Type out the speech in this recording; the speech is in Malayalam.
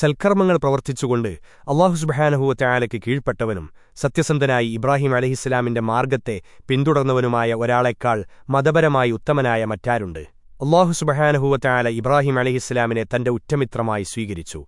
സൽക്കർമ്മങ്ങൾ പ്രവർത്തിച്ചുകൊണ്ട് അള്ളാഹുസുബഹാനഹുവത്തെ കീഴ്പ്പെട്ടവനും സത്യസന്ധനായി ഇബ്രാഹിം അലഹിസ്സലാമിന്റെ മാർഗത്തെ പിന്തുടർന്നവനുമായ ഒരാളെക്കാൾ മതപരമായി ഉത്തമനായ മറ്റാരുണ്ട്. അള്ളാഹുസുബഹാനഹുവത്തെ ഇബ്രാഹിം അലഹിസ്സലാമിനെ തന്റെ ഉറ്റമിത്രമായി സ്വീകരിച്ചു.